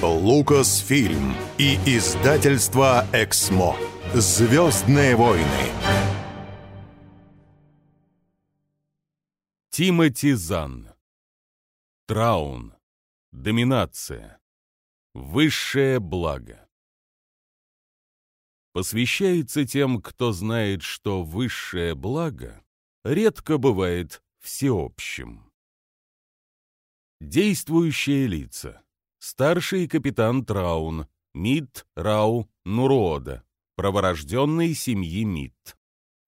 Лукасфильм и издательство «Эксмо». «Звездные войны». Тимоти Зан. Траун. Доминация. Высшее благо. Посвящается тем, кто знает, что высшее благо редко бывает всеобщим. Действующие лица. Старший капитан Траун, Мид Рау Нурода, проворожденный семьи Мид.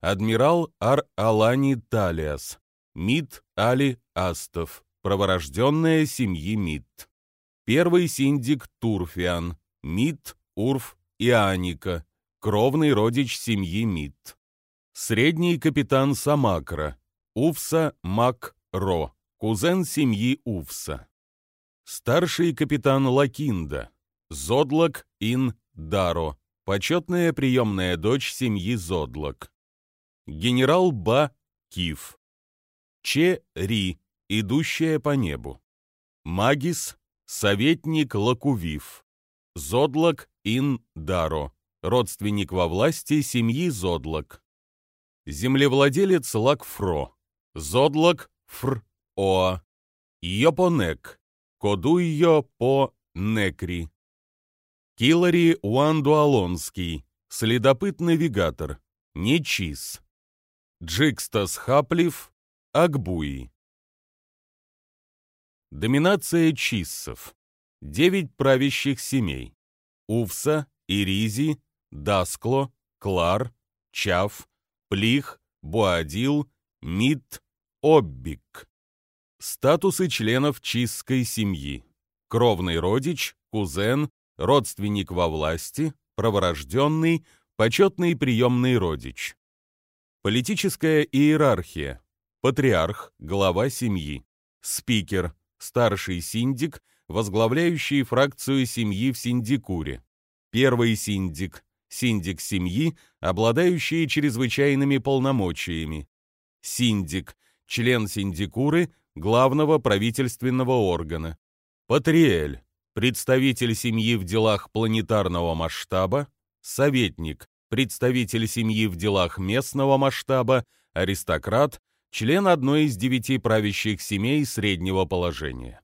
Адмирал Ар-Алани Талиас, Мид Али Астов, проворожденная семьи Мид. Первый синдик Турфиан, Мид Урф и Аника, кровный родич семьи Мид. Средний капитан Самакра, Уфса Мак Ро, кузен семьи Уфса старший капитан Лакинда, Зодлок Ин Даро, почетная приемная дочь семьи Зодлок, генерал Ба Киф, Че Ри, идущая по небу, Магис, советник Лакувив, Зодлок Ин Даро, родственник во власти семьи Зодлок, землевладелец Лакфро, Зодлок Фр Оа, Йопонек, Кодуйо по Некри. Килари Уандуалонский, следопыт-навигатор, Нечис. Джикстас Хаплив, Акбуи. Доминация чиссов. Девять правящих семей. Увса, Иризи, Даскло, Клар, Чав, Плих, Буадил, Мид, Оббик. Статусы членов чистской семьи. Кровный родич, кузен, родственник во власти, проворожденный, почетный приемный родич. Политическая иерархия. Патриарх, глава семьи. Спикер, старший синдик, возглавляющий фракцию семьи в синдикуре. Первый синдик, синдик семьи, обладающий чрезвычайными полномочиями. Синдик, член синдикуры, главного правительственного органа. Патриэль, представитель семьи в делах планетарного масштаба, советник, представитель семьи в делах местного масштаба, аристократ, член одной из девяти правящих семей среднего положения.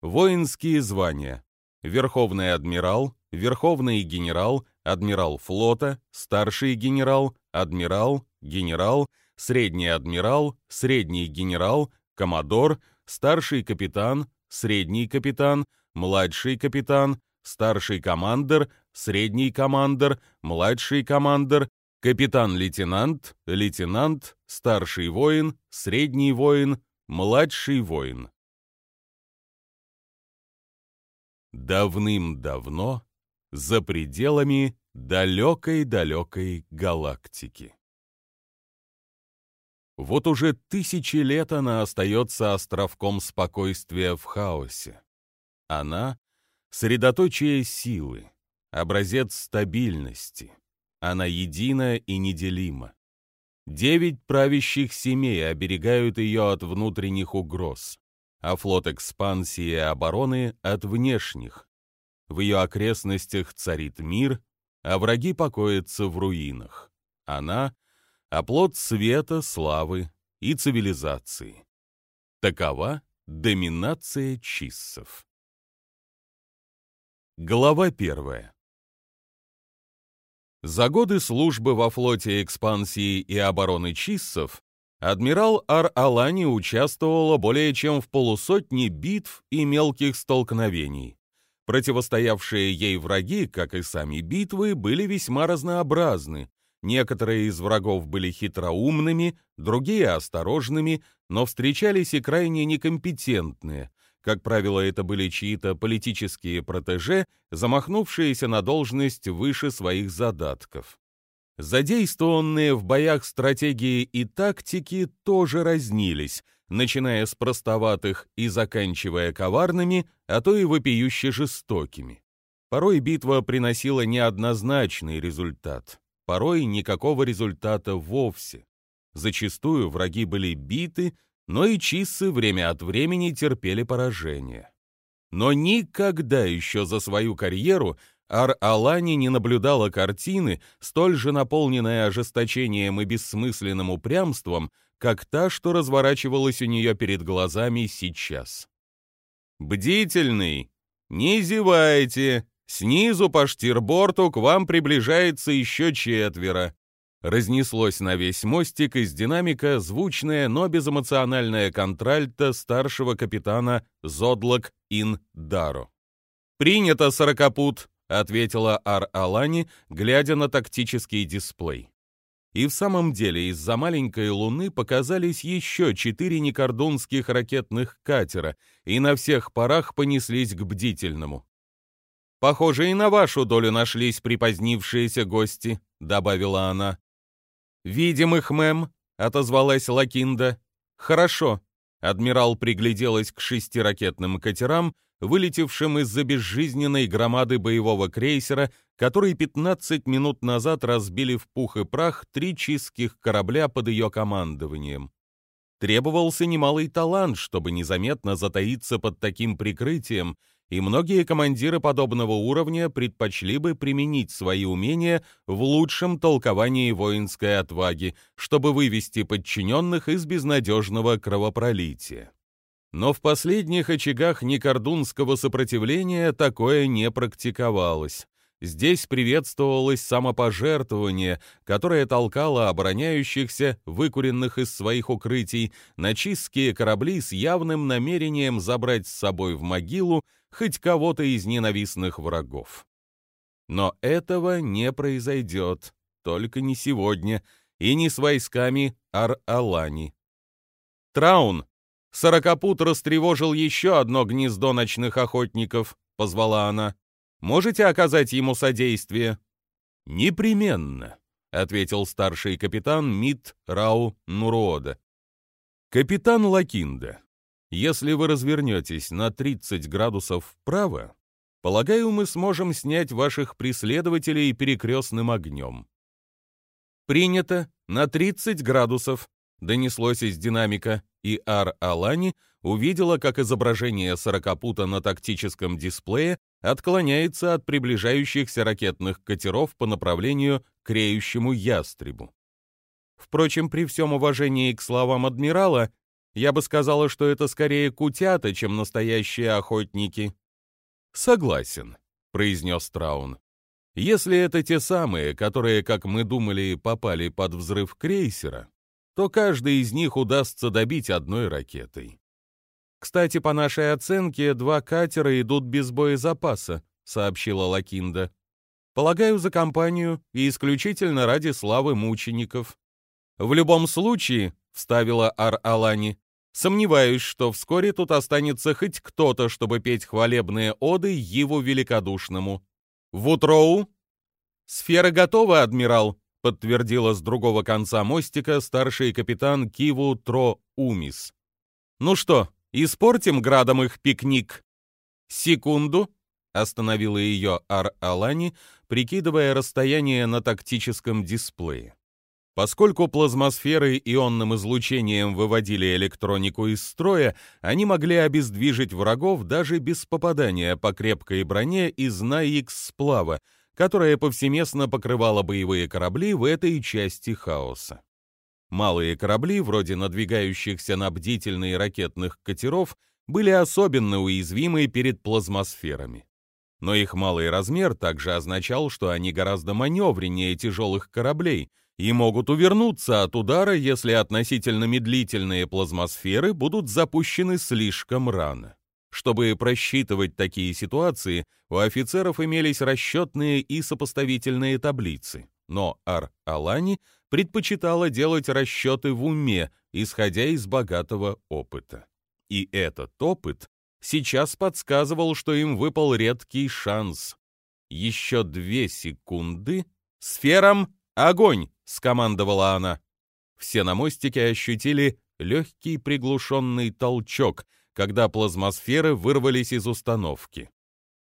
Воинские звания. Верховный адмирал, верховный генерал, адмирал флота, старший генерал, адмирал, генерал, средний адмирал, средний генерал, коммодор, старший капитан, средний капитан, младший капитан, старший командир, средний командир, младший командир, капитан-лейтенант, лейтенант, старший воин, средний воин, младший воин. Давным-давно, за пределами далекой-далекой галактики. Вот уже тысячи лет она остается островком спокойствия в хаосе. Она — средоточие силы, образец стабильности. Она едина и неделима. Девять правящих семей оберегают ее от внутренних угроз, а флот экспансии и обороны — от внешних. В ее окрестностях царит мир, а враги покоятся в руинах. Она — оплот света, славы и цивилизации. Такова доминация чиссов. Глава первая. За годы службы во флоте экспансии и обороны чиссов адмирал Ар-Алани участвовала более чем в полусотне битв и мелких столкновений. Противостоявшие ей враги, как и сами битвы, были весьма разнообразны, Некоторые из врагов были хитроумными, другие — осторожными, но встречались и крайне некомпетентные. Как правило, это были чьи-то политические протеже, замахнувшиеся на должность выше своих задатков. Задействованные в боях стратегии и тактики тоже разнились, начиная с простоватых и заканчивая коварными, а то и вопиюще жестокими. Порой битва приносила неоднозначный результат порой никакого результата вовсе. Зачастую враги были биты, но и чиссы время от времени терпели поражение. Но никогда еще за свою карьеру Ар-Алани не наблюдала картины, столь же наполненной ожесточением и бессмысленным упрямством, как та, что разворачивалась у нее перед глазами сейчас. «Бдительный! Не зевайте! Снизу по штирборту к вам приближается еще четверо!» Разнеслось на весь мостик из динамика звучное, но безэмоциональное контральто старшего капитана Зодлок Ин Даро. «Принято, сорокопут!» — ответила Ар-Алани, глядя на тактический дисплей. И в самом деле из-за маленькой луны показались еще четыре некордонских ракетных катера и на всех парах понеслись к бдительному. «Похоже, и на вашу долю нашлись припозднившиеся гости», — добавила она. «Видим их, мэм», — отозвалась Лакинда. «Хорошо». Адмирал пригляделась к шести ракетным катерам, вылетевшим из-за безжизненной громады боевого крейсера, который 15 минут назад разбили в пух и прах три чистских корабля под ее командованием. Требовался немалый талант, чтобы незаметно затаиться под таким прикрытием, и многие командиры подобного уровня предпочли бы применить свои умения в лучшем толковании воинской отваги, чтобы вывести подчиненных из безнадежного кровопролития. Но в последних очагах некордунского сопротивления такое не практиковалось. Здесь приветствовалось самопожертвование, которое толкало обороняющихся, выкуренных из своих укрытий, на чистские корабли с явным намерением забрать с собой в могилу хоть кого-то из ненавистных врагов. Но этого не произойдет, только не сегодня, и не с войсками Ар-Алани. «Траун!» Сорокопут растревожил еще одно гнездо ночных охотников, позвала она. Можете оказать ему содействие? Непременно, ответил старший капитан Мит Рау Нурода. Капитан Лакинда, если вы развернетесь на 30 градусов вправо, полагаю, мы сможем снять ваших преследователей перекрестным огнем. Принято на 30 градусов, донеслось из динамика, и Ар-Алани увидела, как изображение сорокопута на тактическом дисплее отклоняется от приближающихся ракетных катеров по направлению к реющему ястребу. Впрочем, при всем уважении к словам адмирала, я бы сказала, что это скорее кутята, чем настоящие охотники. «Согласен», — произнес Траун. «Если это те самые, которые, как мы думали, попали под взрыв крейсера, то каждый из них удастся добить одной ракетой. «Кстати, по нашей оценке, два катера идут без боезапаса», — сообщила Лакинда. «Полагаю, за компанию и исключительно ради славы мучеников». «В любом случае», — вставила Ар-Алани, «сомневаюсь, что вскоре тут останется хоть кто-то, чтобы петь хвалебные оды его великодушному». «Вутроу?» «Сфера готова, адмирал», — подтвердила с другого конца мостика старший капитан Киву Тро Умис. «Ну что, испортим градом их пикник?» «Секунду», — остановила ее Ар-Алани, прикидывая расстояние на тактическом дисплее. Поскольку плазмосферы ионным излучением выводили электронику из строя, они могли обездвижить врагов даже без попадания по крепкой броне из НАИКС-сплава, которая повсеместно покрывала боевые корабли в этой части хаоса. Малые корабли, вроде надвигающихся на бдительные ракетных катеров, были особенно уязвимы перед плазмосферами. Но их малый размер также означал, что они гораздо маневреннее тяжелых кораблей и могут увернуться от удара, если относительно медлительные плазмосферы будут запущены слишком рано. Чтобы просчитывать такие ситуации, у офицеров имелись расчетные и сопоставительные таблицы, но Ар-Алани предпочитала делать расчеты в уме, исходя из богатого опыта. И этот опыт сейчас подсказывал, что им выпал редкий шанс. Еще две секунды. «Сферам огонь!» — скомандовала она. Все на мостике ощутили легкий приглушенный толчок — когда плазмосферы вырвались из установки.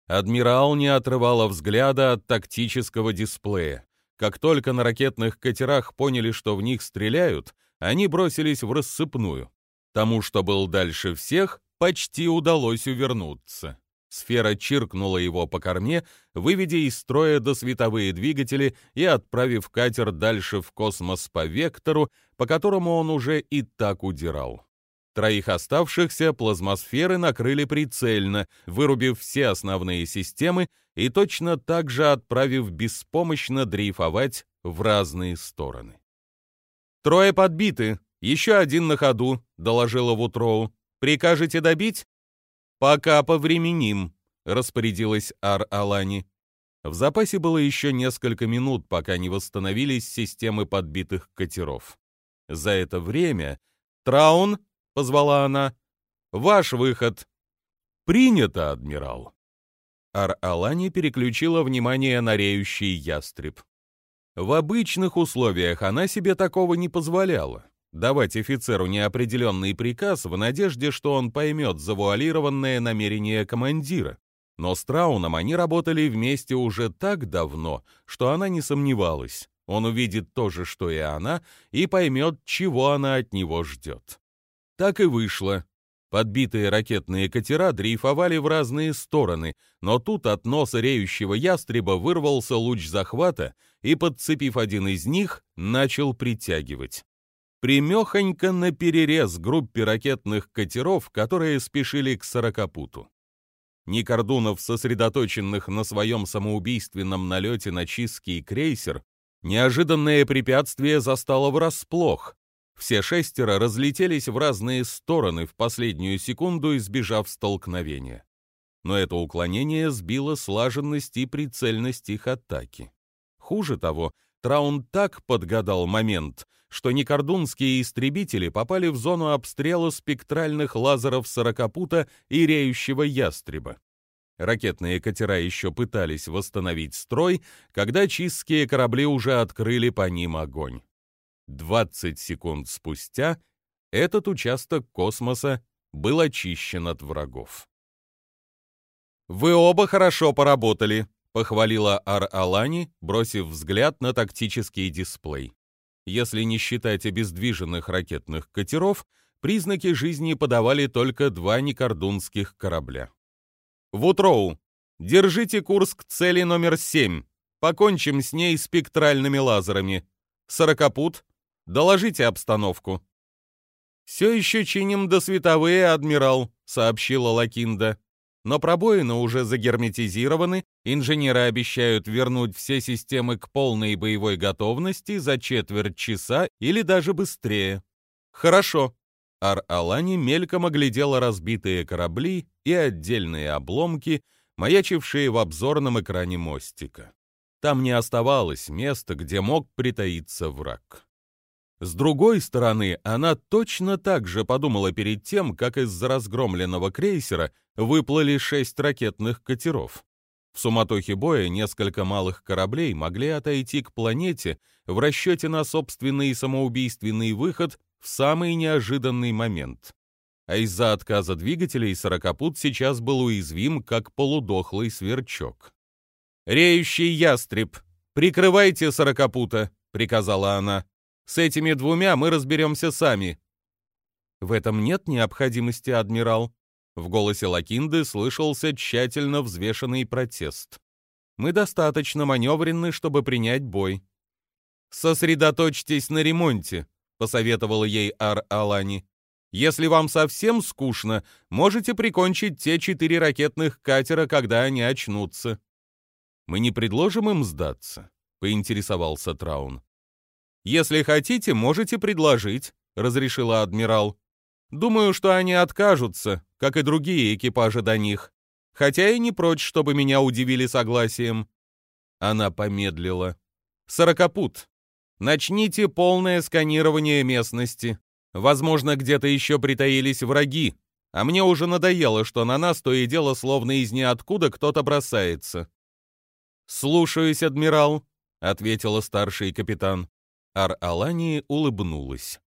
Адмирал не отрывала взгляда от тактического дисплея. Как только на ракетных катерах поняли, что в них стреляют, они бросились в рассыпную. Тому, что был дальше всех, почти удалось увернуться. Сфера чиркнула его по корме, выведя из строя досветовые двигатели и отправив катер дальше в космос по вектору, по которому он уже и так удирал. Троих оставшихся плазмосферы накрыли прицельно, вырубив все основные системы и точно так же отправив беспомощно дрейфовать в разные стороны. «Трое подбиты, еще один на ходу», — доложила Вутроу. «Прикажете добить?» «Пока повременим», — распорядилась Ар-Алани. В запасе было еще несколько минут, пока не восстановились системы подбитых катеров. За это время «Траун», — позвала она, — «ваш выход». «Принято, адмирал». Ар-Алани переключила внимание на реющий ястреб. В обычных условиях она себе такого не позволяла давать офицеру неопределенный приказ в надежде, что он поймет завуалированное намерение командира. Но с Трауном они работали вместе уже так давно, что она не сомневалась. Он увидит то же, что и она, и поймет, чего она от него ждет. Так и вышло. Подбитые ракетные катера дрейфовали в разные стороны, но тут от носа реющего ястреба вырвался луч захвата и, подцепив один из них, начал притягивать примехонько на перерез группе ракетных катеров, которые спешили к Сорокопуту. Никордунов, сосредоточенных на своем самоубийственном налете на чистский крейсер, неожиданное препятствие застало врасплох. Все шестеро разлетелись в разные стороны в последнюю секунду, избежав столкновения. Но это уклонение сбило слаженность и прицельность их атаки. Хуже того, Траун так подгадал момент, что некордунские истребители попали в зону обстрела спектральных лазеров сорокопута и реющего ястреба. Ракетные катера еще пытались восстановить строй, когда чистские корабли уже открыли по ним огонь. 20 секунд спустя этот участок космоса был очищен от врагов. «Вы оба хорошо поработали», — похвалила Ар-Алани, бросив взгляд на тактический дисплей. Если не считать обездвиженных ракетных катеров, признаки жизни подавали только два некордунских корабля. «Вутроу, держите курс к цели номер 7. Покончим с ней спектральными лазерами. Сорокопут, доложите обстановку». «Все еще чиним досветовые, адмирал», — сообщила Лакинда но пробоины уже загерметизированы, инженеры обещают вернуть все системы к полной боевой готовности за четверть часа или даже быстрее. Хорошо. Ар-Алани мельком оглядела разбитые корабли и отдельные обломки, маячившие в обзорном экране мостика. Там не оставалось места, где мог притаиться враг. С другой стороны, она точно так же подумала перед тем, как из-за разгромленного крейсера выплыли шесть ракетных катеров. В суматохе боя несколько малых кораблей могли отойти к планете в расчете на собственный самоубийственный выход в самый неожиданный момент. А из-за отказа двигателей сорокопут сейчас был уязвим, как полудохлый сверчок. «Реющий ястреб! Прикрывайте сорокопута!» — приказала она. С этими двумя мы разберемся сами». «В этом нет необходимости, адмирал». В голосе Лакинды слышался тщательно взвешенный протест. «Мы достаточно маневренны, чтобы принять бой». «Сосредоточьтесь на ремонте», — посоветовала ей Ар-Алани. «Если вам совсем скучно, можете прикончить те четыре ракетных катера, когда они очнутся». «Мы не предложим им сдаться», — поинтересовался Траун. «Если хотите, можете предложить», — разрешила адмирал. «Думаю, что они откажутся, как и другие экипажи до них. Хотя и не прочь, чтобы меня удивили согласием». Она помедлила. «Сорокопут, начните полное сканирование местности. Возможно, где-то еще притаились враги, а мне уже надоело, что на нас то и дело словно из ниоткуда кто-то бросается». «Слушаюсь, адмирал», — ответила старший капитан. Ар-Алани улыбнулась.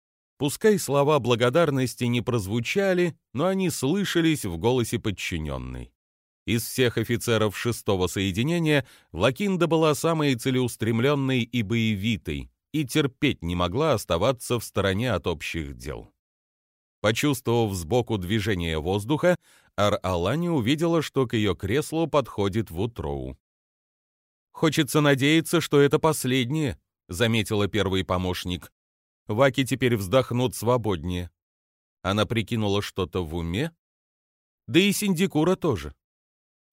Пускай слова благодарности не прозвучали, но они слышались в голосе подчиненной. Из всех офицеров шестого соединения Лакинда была самой целеустремленной и боевитой, и терпеть не могла оставаться в стороне от общих дел. Почувствовав сбоку движение воздуха, Ар-Алани увидела, что к ее креслу подходит Вутроу. «Хочется надеяться, что это последнее», — заметила первый помощник. «Ваки теперь вздохнут свободнее». Она прикинула что-то в уме. Да и Синдикура тоже.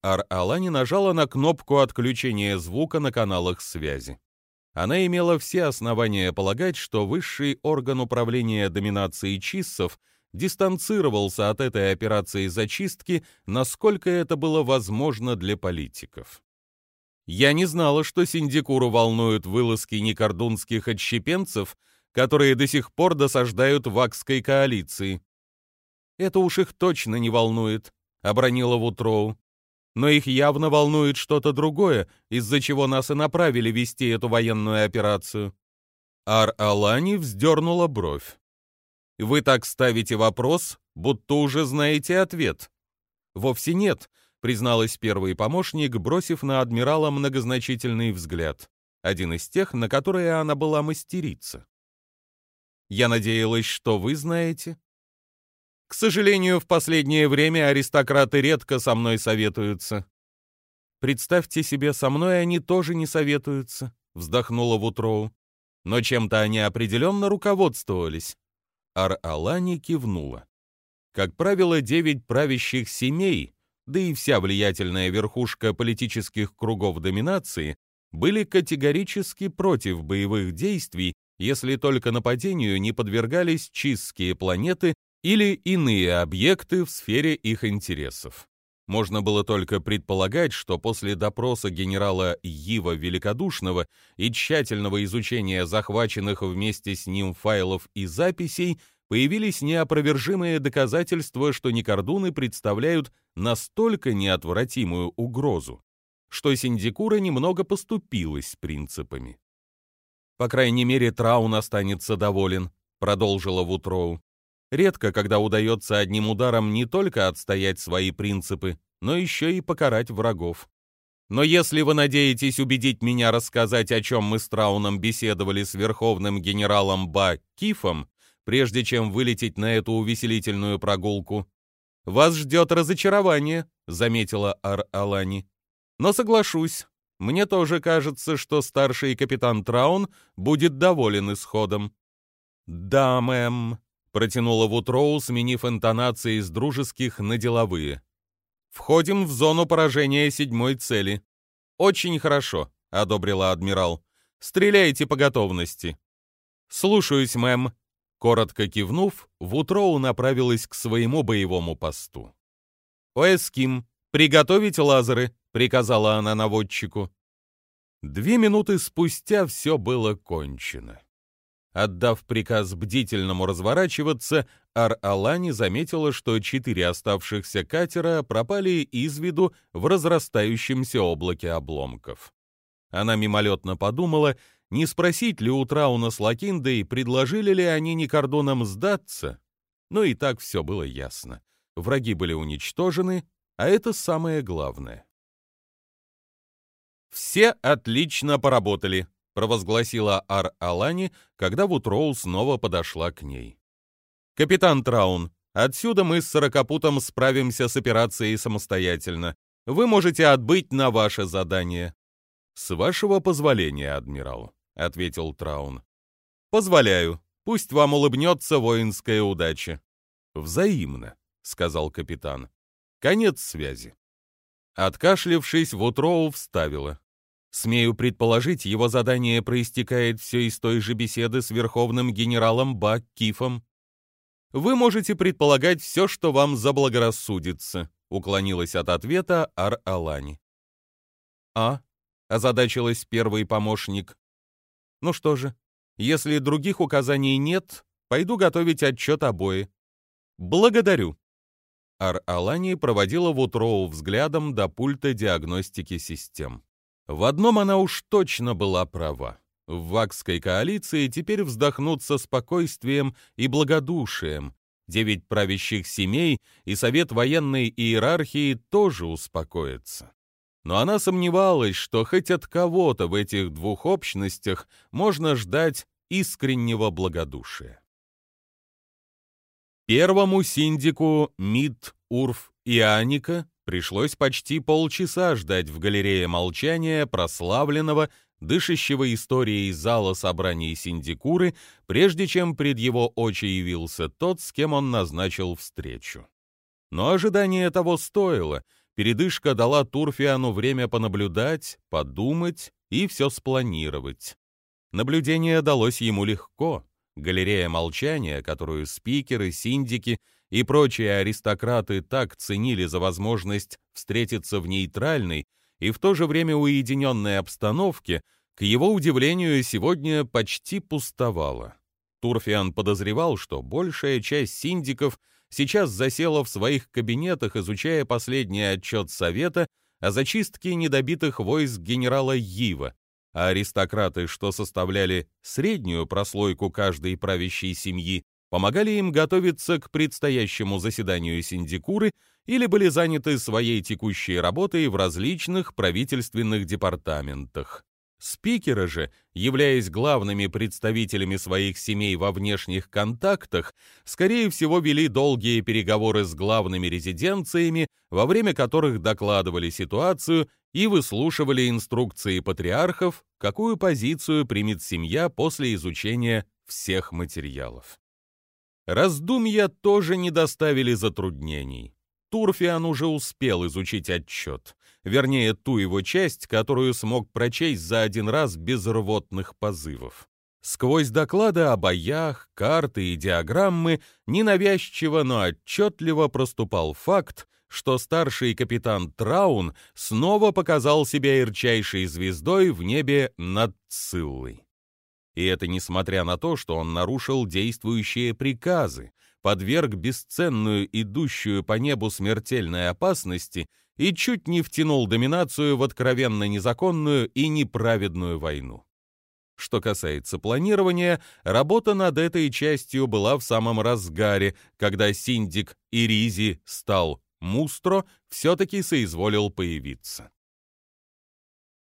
Ар-Алани нажала на кнопку отключения звука на каналах связи. Она имела все основания полагать, что высший орган управления доминацией чиссов дистанцировался от этой операции зачистки, насколько это было возможно для политиков. Я не знала, что Синдикуру волнуют вылазки некордунских отщепенцев, которые до сих пор досаждают вакской коалиции. «Это уж их точно не волнует», — обронила Вутроу. «Но их явно волнует что-то другое, из-за чего нас и направили вести эту военную операцию». Ар-Алани вздернула бровь. «Вы так ставите вопрос, будто уже знаете ответ». «Вовсе нет», — призналась первый помощник, бросив на адмирала многозначительный взгляд, один из тех, на которые она была мастерица. «Я надеялась, что вы знаете». К сожалению, в последнее время аристократы редко со мной советуются. Представьте себе, со мной они тоже не советуются, вздохнула Вутроу. Но чем-то они определенно руководствовались. Ар-Алани кивнула. Как правило, девять правящих семей, да и вся влиятельная верхушка политических кругов доминации, были категорически против боевых действий, если только нападению не подвергались чистские планеты или иные объекты в сфере их интересов. Можно было только предполагать, что после допроса генерала Ива Великодушного и тщательного изучения захваченных вместе с ним файлов и записей появились неопровержимые доказательства, что Никордуны представляют настолько неотвратимую угрозу, что Синдикура немного поступилась принципами. «По крайней мере, Траун останется доволен», — продолжила Вутроу. Редко, когда удается одним ударом не только отстоять свои принципы, но еще и покарать врагов. Но если вы надеетесь убедить меня рассказать, о чем мы с Трауном беседовали с верховным генералом Ба Кифом, прежде чем вылететь на эту увеселительную прогулку, вас ждет разочарование, заметила Ар-Алани. Но соглашусь, мне тоже кажется, что старший капитан Траун будет доволен исходом. Да, мэм, протянула Вутроу, сменив интонации с дружеских на деловые. «Входим в зону поражения седьмой цели». «Очень хорошо», — одобрила адмирал. «Стреляйте по готовности». «Слушаюсь, мэм». Коротко кивнув, Вутроу направилась к своему боевому посту. «Оэским, приготовить лазеры», — приказала она наводчику. Две минуты спустя все было кончено. Отдав приказ бдительному разворачиваться, Ар-Алани заметила, что четыре оставшихся катера пропали из виду в разрастающемся облаке обломков. Она мимолетно подумала, не спросить ли у Трауна с Лакиндой, предложили ли они Никордонам сдаться. Но и так все было ясно. Враги были уничтожены, а это самое главное. Все отлично поработали, провозгласила Ар-Алани, когда Вутроу снова подошла к ней. «Капитан Траун, отсюда мы с Сорокопутом справимся с операцией самостоятельно. Вы можете отбыть на ваше задание». «С вашего позволения, адмирал», — ответил Траун. «Позволяю. Пусть вам улыбнется воинская удача». «Взаимно», — сказал капитан. «Конец связи». Откашлившись, Вутроу вставила. Смею предположить, его задание проистекает все из той же беседы с верховным генералом Бак Кифом. Вы можете предполагать все, что вам заблагорассудится, уклонилась от ответа Ар-Алани. А? озадачилась первый помощник. Ну что же, если других указаний нет, пойду готовить отчет обои. Благодарю. Ар-Алани проводила Вутроу взглядом до пульта диагностики систем. В одном она уж точно была права. В Вакской коалиции теперь вздохнут со спокойствием и благодушием. Девять правящих семей и совет военной иерархии тоже успокоятся. Но она сомневалась, что хоть от кого-то в этих двух общностях можно ждать искреннего благодушия. Первому синдику Мид Урф и Аника пришлось почти полчаса ждать в галерее молчания прославленного, дышащего историей зала собраний Синдикуры, прежде чем пред его очи явился тот, с кем он назначил встречу. Но ожидание того стоило. Передышка дала Турфиану время понаблюдать, подумать и все спланировать. Наблюдение далось ему легко. Галерея молчания, которую спикеры, синдики и прочие аристократы так ценили за возможность встретиться в нейтральной и в то же время уединенной обстановке, к его удивлению, сегодня почти пустовала. Турфиан подозревал, что большая часть синдиков сейчас засела в своих кабинетах, изучая последний отчет Совета о зачистке недобитых войск генерала Йива, а аристократы, что составляли среднюю прослойку каждой правящей семьи, помогали им готовиться к предстоящему заседанию синдикуры или были заняты своей текущей работой в различных правительственных департаментах. Спикеры же, являясь главными представителями своих семей во внешних контактах, скорее всего вели долгие переговоры с главными резиденциями, во время которых докладывали ситуацию и выслушивали инструкции патриархов, какую позицию примет семья после изучения всех материалов. Раздумья тоже не доставили затруднений. Турфиан уже успел изучить отчет, вернее, ту его часть, которую смог прочесть за один раз без рвотных позывов. Сквозь доклады о боях, карты и диаграммы ненавязчиво, но отчетливо проступал факт, что старший капитан Траун снова показал себя ярчайшей звездой в небе над Циллой. И это несмотря на то, что он нарушил действующие приказы, подверг бесценную идущую по небу смертельной опасности и чуть не втянул доминацию в откровенно незаконную и неправедную войну. Что касается планирования, работа над этой частью была в самом разгаре, когда синдик Иризи стал Мустро, все-таки соизволил появиться.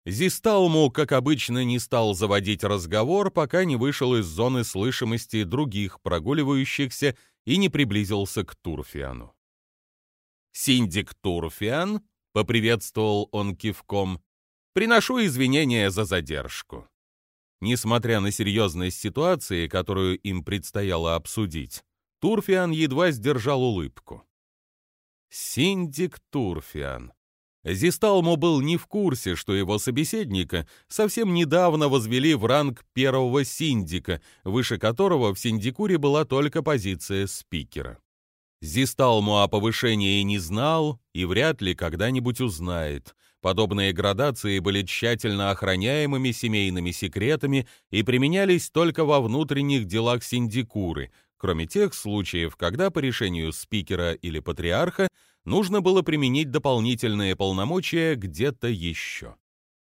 Зисталму, как обычно, не стал заводить разговор, пока не вышел из зоны слышимости других прогуливающихся и не приблизился к Турфиану. «Синдик Турфиан», — поприветствовал он кивком, — «приношу извинения за задержку». Несмотря на серьезность ситуации, которую им предстояло обсудить, Турфиан едва сдержал улыбку. Синдик Турфиан. Зисталму был не в курсе, что его собеседника совсем недавно возвели в ранг первого синдика, выше которого в синдикуре была только позиция спикера. Зисталму о повышении не знал и вряд ли когда-нибудь узнает. Подобные градации были тщательно охраняемыми семейными секретами и применялись только во внутренних делах синдикуры, кроме тех случаев, когда по решению спикера или патриарха нужно было применить дополнительные полномочия где-то еще.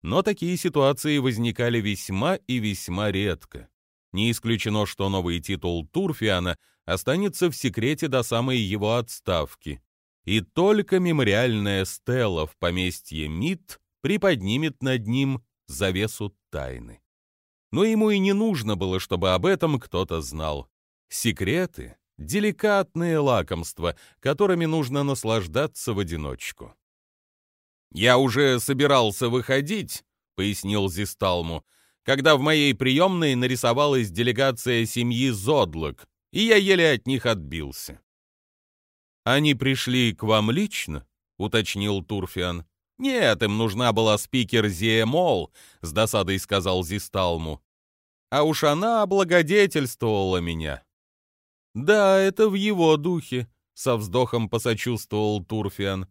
Но такие ситуации возникали весьма и весьма редко. Не исключено, что новый титул Турфиана останется в секрете до самой его отставки. И только мемориальная стела в поместье Мид приподнимет над ним завесу тайны. Но ему и не нужно было, чтобы об этом кто-то знал. Секреты — деликатные лакомства, которыми нужно наслаждаться в одиночку. «Я уже собирался выходить», — пояснил Зисталму, «когда в моей приемной нарисовалась делегация семьи Зодлок, и я еле от них отбился». «Они пришли к вам лично?» — уточнил Турфиан. «Нет, им нужна была спикер Зиэмол», — с досадой сказал Зисталму. «А уж она облагодетельствовала меня». «Да, это в его духе», — со вздохом посочувствовал Турфиан.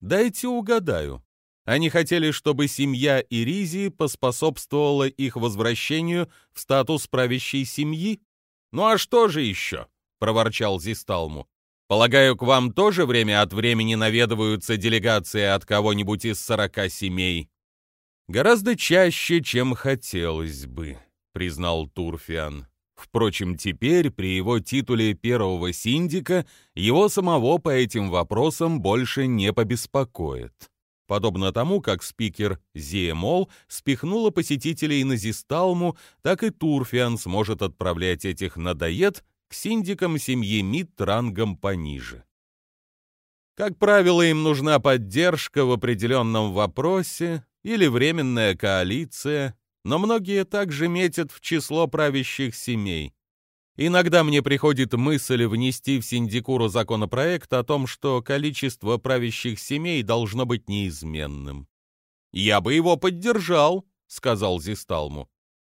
«Дайте угадаю. Они хотели, чтобы семья Иризи поспособствовала их возвращению в статус правящей семьи? Ну а что же еще?» — проворчал Зисталму. «Полагаю, к вам тоже время от времени наведываются делегации от кого-нибудь из сорока семей?» «Гораздо чаще, чем хотелось бы», — признал Турфиан. Впрочем, теперь при его титуле первого синдика его самого по этим вопросам больше не побеспокоит. Подобно тому, как спикер Зиемол спихнула посетителей на Зисталму, так и Турфиан сможет отправлять этих надоед к синдикам семьи Мид рангом пониже. Как правило, им нужна поддержка в определенном вопросе или временная коалиция, но многие также метят в число правящих семей. Иногда мне приходит мысль внести в синдикуру законопроект о том, что количество правящих семей должно быть неизменным. «Я бы его поддержал», — сказал Зисталму.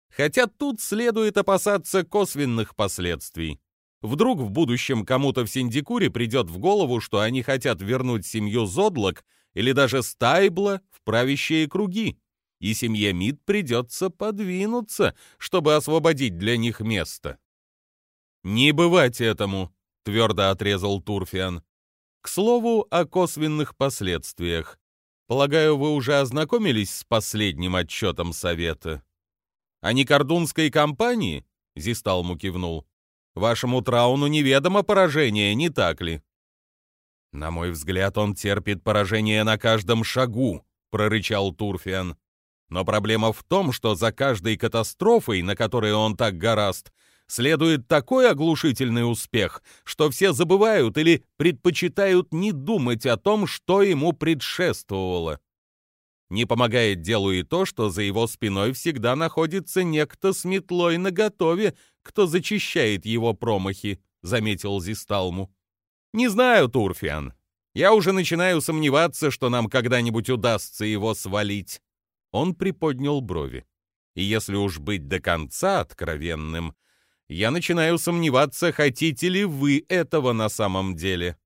«Хотя тут следует опасаться косвенных последствий. Вдруг в будущем кому-то в синдикуре придет в голову, что они хотят вернуть семью Зодлок или даже Стайбла в правящие круги, и семье Мид придется подвинуться, чтобы освободить для них место. «Не бывать этому», — твердо отрезал Турфиан. «К слову о косвенных последствиях. Полагаю, вы уже ознакомились с последним отчетом Совета?» «О некордунской кампании?» — Зисталму кивнул. «Вашему Трауну неведомо поражение, не так ли?» «На мой взгляд, он терпит поражение на каждом шагу», — прорычал Турфиан. «Но проблема в том, что за каждой катастрофой, на которой он так гораст, следует такой оглушительный успех, что все забывают или предпочитают не думать о том, что ему предшествовало. Не помогает делу и то, что за его спиной всегда находится некто с метлой наготове, кто зачищает его промахи, — заметил Зисталму. «Не знаю, Турфиан. Я уже начинаю сомневаться, что нам когда-нибудь удастся его свалить». Он приподнял брови. И если уж быть до конца откровенным, я начинаю сомневаться, хотите ли вы этого на самом деле.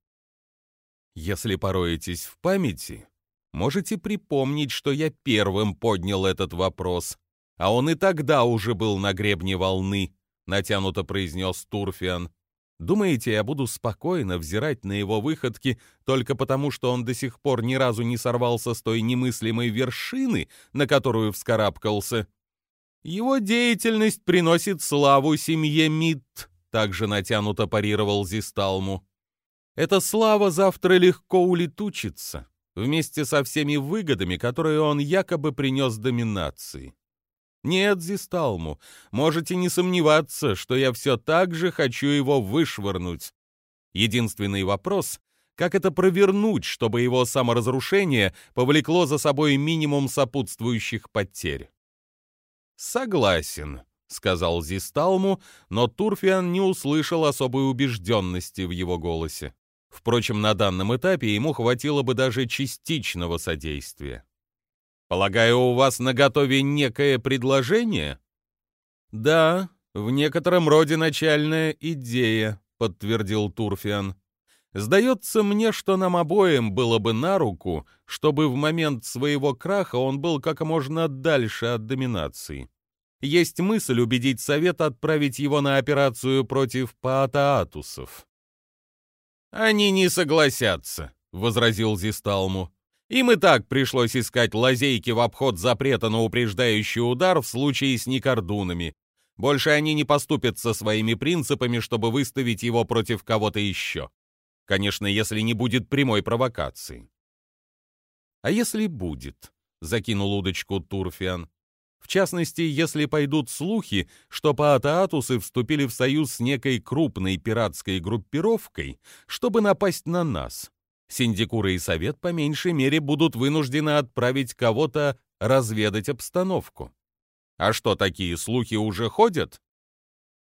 Если пороетесь в памяти, можете припомнить, что я первым поднял этот вопрос, а он и тогда уже был на гребне волны, натянуто произнес Турфиан. Думаете, я буду спокойно взирать на его выходки только потому, что он до сих пор ни разу не сорвался с той немыслимой вершины, на которую вскарабкался? Его деятельность приносит славу семье Мит, также натянуто парировал Зисталму. Эта слава завтра легко улетучится, вместе со всеми выгодами, которые он якобы принес доминации. Нет, Зисталму, можете не сомневаться, что я все так же хочу его вышвырнуть. Единственный вопрос — как это провернуть, чтобы его саморазрушение повлекло за собой минимум сопутствующих потерь? «Согласен», — сказал Зисталму, но Турфиан не услышал особой убежденности в его голосе. Впрочем, на данном этапе ему хватило бы даже частичного содействия. «Полагаю, у вас наготове некое предложение?» «Да, в некотором роде начальная идея», — подтвердил Турфиан. «Сдается мне, что нам обоим было бы на руку, чтобы в момент своего краха он был как можно дальше от доминации. Есть мысль убедить Совет отправить его на операцию против паатаатусов. «Они не согласятся», — возразил Зисталму. «Им и так пришлось искать лазейки в обход запрета на упреждающий удар в случае с Никордунами. Больше они не поступят со своими принципами, чтобы выставить его против кого-то еще. Конечно, если не будет прямой провокации. А если будет? Закинул удочку Турфиан. В частности, если пойдут слухи, что паатаатусы вступили в союз с некой крупной пиратской группировкой, чтобы напасть на нас. Синдикура и Совет по меньшей мере будут вынуждены отправить кого-то разведать обстановку. А что, такие слухи уже ходят?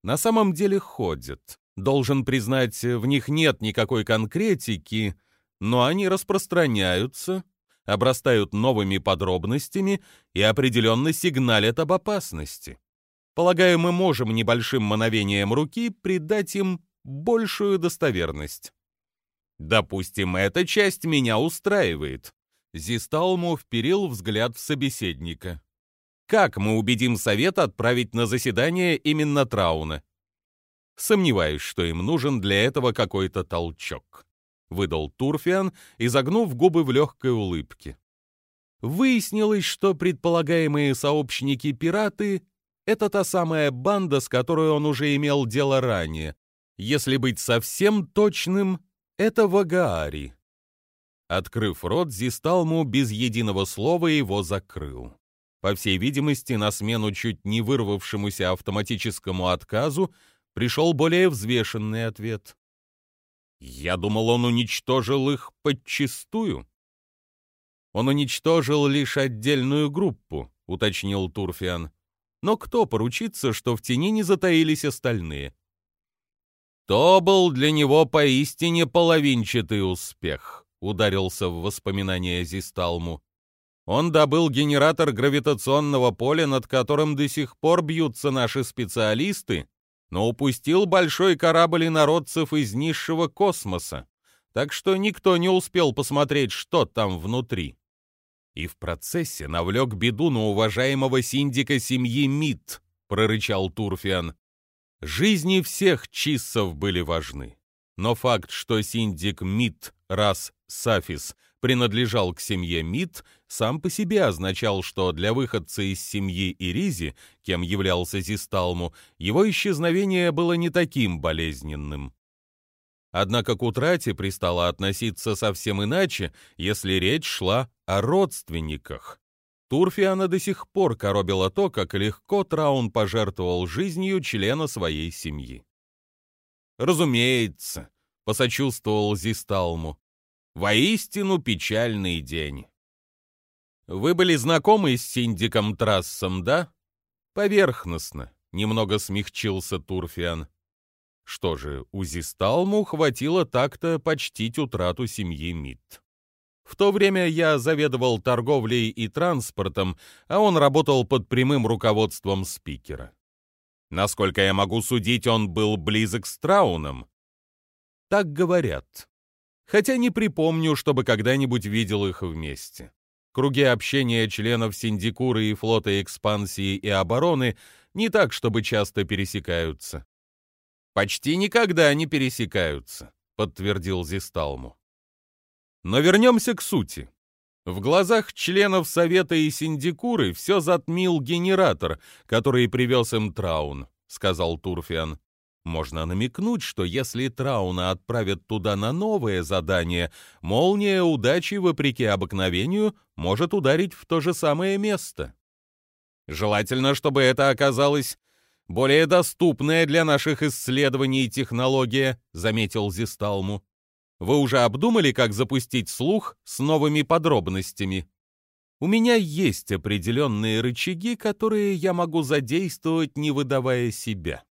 На самом деле ходят. Должен признать, в них нет никакой конкретики, но они распространяются, обрастают новыми подробностями и определенно сигналят об опасности. Полагаю, мы можем небольшим мановением руки придать им большую достоверность. Допустим, эта часть меня устраивает. Зисталму вперил взгляд в собеседника. Как мы убедим Совет отправить на заседание именно Трауна? Сомневаюсь, что им нужен для этого какой-то толчок. — выдал Турфиан, изогнув губы в легкой улыбке. Выяснилось, что предполагаемые сообщники-пираты — это та самая банда, с которой он уже имел дело ранее. Если быть совсем точным, это Вагаари. Открыв рот, Зисталму без единого слова его закрыл. По всей видимости, на смену чуть не вырвавшемуся автоматическому отказу пришел более взвешенный ответ. Я думал, он уничтожил их подчистую. Он уничтожил лишь отдельную группу, уточнил Турфиан. Но кто поручится, что в тени не затаились остальные? То был для него поистине половинчатый успех, ударился в воспоминания Зисталму. Он добыл генератор гравитационного поля, над которым до сих пор бьются наши специалисты, но упустил большой корабль инородцев из низшего космоса, так что никто не успел посмотреть, что там внутри. И в процессе навлек беду на уважаемого синдика семьи Мид, прорычал Турфиан. Жизни всех чиссов были важны. Но факт, что синдик Мид, раз Сафис, принадлежал к семье Мид, сам по себе означал, что для выходца из семьи Иризи, кем являлся Зисталму, его исчезновение было не таким болезненным. Однако к утрате пристало относиться совсем иначе, если речь шла о родственниках. Турфиана до сих пор коробило то, как легко Траун пожертвовал жизнью члена своей семьи. «Разумеется», — посочувствовал Зисталму, Воистину печальный день. Вы были знакомы с Синдиком Трассом, да? Поверхностно, немного смягчился Турфиан. Что же, у Зисталму хватило так-то почтить утрату семьи Мид. В то время я заведовал торговлей и транспортом, а он работал под прямым руководством спикера. Насколько я могу судить, он был близок с Трауном. Так говорят хотя не припомню, чтобы когда-нибудь видел их вместе. Круги общения членов Синдикуры и флота экспансии и обороны не так, чтобы часто пересекаются. «Почти никогда не пересекаются», — подтвердил Зисталму. Но вернемся к сути. В глазах членов Совета и Синдикуры все затмил генератор, который привез им Траун, — сказал Турфиан. Можно намекнуть, что если Трауна отправят туда на новое задание, молния удачи, вопреки обыкновению, может ударить в то же самое место. Желательно, чтобы это оказалось более доступная для наших исследований технология, заметил Зисталму. Вы уже обдумали, как запустить слух с новыми подробностями? У меня есть определенные рычаги, которые я могу задействовать, не выдавая себя.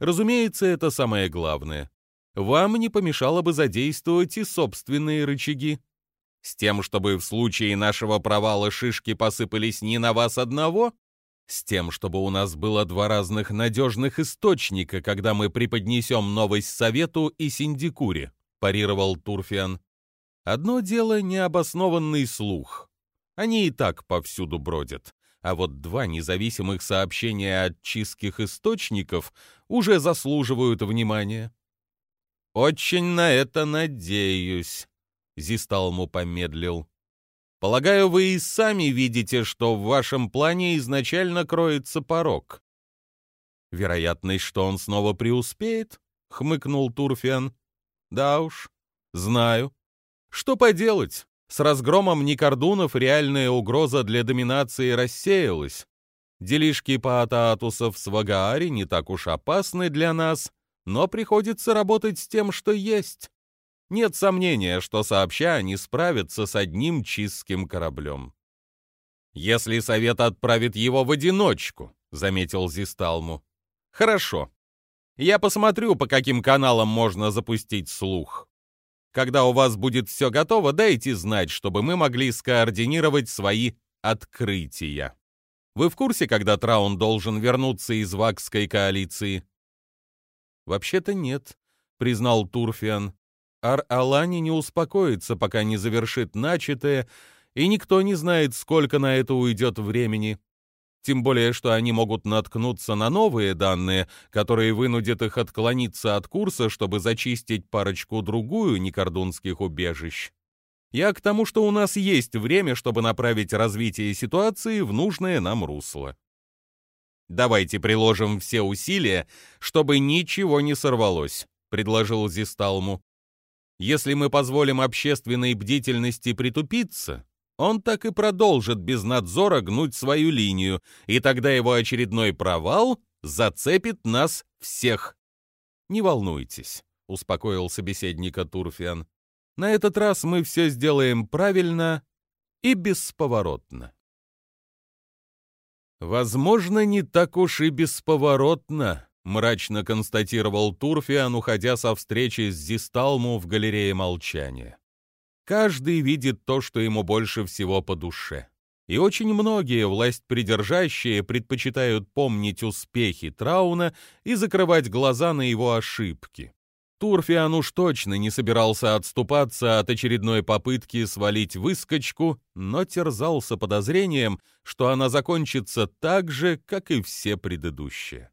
Разумеется, это самое главное. Вам не помешало бы задействовать и собственные рычаги. С тем, чтобы в случае нашего провала шишки посыпались не на вас одного, с тем, чтобы у нас было два разных надежных источника, когда мы преподнесем новость Совету и Синдикуре, парировал Турфиан. Одно дело необоснованный слух. Они и так повсюду бродят а вот два независимых сообщения от чистских источников уже заслуживают внимания. «Очень на это надеюсь», — Зисталму помедлил. «Полагаю, вы и сами видите, что в вашем плане изначально кроется порог». «Вероятность, что он снова преуспеет?» — хмыкнул Турфиан. «Да уж, знаю. Что поделать? С разгромом Никордунов реальная угроза для доминации рассеялась. Делишки паатаатусов с Вагаари не так уж опасны для нас, но приходится работать с тем, что есть. Нет сомнения, что сообща они справятся с одним чистским кораблем. «Если совет отправит его в одиночку», — заметил Зисталму. «Хорошо. Я посмотрю, по каким каналам можно запустить слух. Когда у вас будет все готово, дайте знать, чтобы мы могли скоординировать свои открытия. Вы в курсе, когда Траун должен вернуться из Вакской коалиции? Вообще-то нет, признал Турфиан. Ар-Алани не успокоится, пока не завершит начатое, и никто не знает, сколько на это уйдет времени. Тем более, что они могут наткнуться на новые данные, которые вынудят их отклониться от курса, чтобы зачистить парочку-другую некордунских убежищ. Я к тому, что у нас есть время, чтобы направить развитие ситуации в нужное нам русло. «Давайте приложим все усилия, чтобы ничего не сорвалось», — предложил Зисталму. «Если мы позволим общественной бдительности притупиться, он так и продолжит без надзора гнуть свою линию, и тогда его очередной провал зацепит нас всех. Не волнуйтесь, — успокоил собеседника Турфиан. «На этот раз мы все сделаем правильно и бесповоротно». «Возможно, не так уж и бесповоротно», — мрачно констатировал Турфиан, уходя со встречи с Зисталму в галерее молчания. «Каждый видит то, что ему больше всего по душе. И очень многие власть придержащие предпочитают помнить успехи Трауна и закрывать глаза на его ошибки. Турфиан уж точно не собирался отступаться от очередной попытки свалить выскочку, но терзался подозрением, что она закончится так же, как и все предыдущие.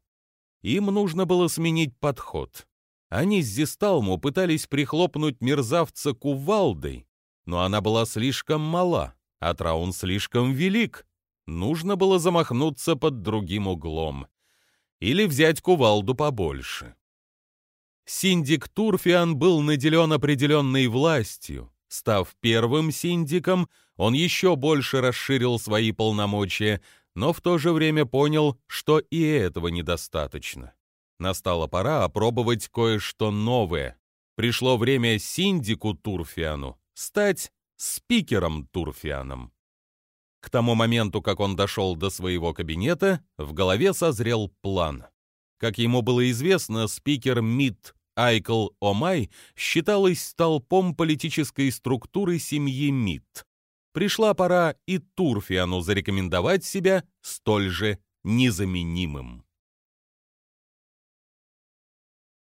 Им нужно было сменить подход. Они с Зисталму пытались прихлопнуть мерзавца кувалдой, но она была слишком мала, а Траун слишком велик. Нужно было замахнуться под другим углом. Или взять кувалду побольше. Синдик Турфиан был наделен определенной властью. Став первым синдиком, он еще больше расширил свои полномочия, но в то же время понял, что и этого недостаточно. Настала пора опробовать кое-что новое. Пришло время синдику Турфиану стать спикером Турфианом. К тому моменту, как он дошел до своего кабинета, в голове созрел план. Как ему было известно, спикер МИД Айкл Омай считалась столпом политической структуры семьи МИД. Пришла пора и Турфиану зарекомендовать себя столь же незаменимым.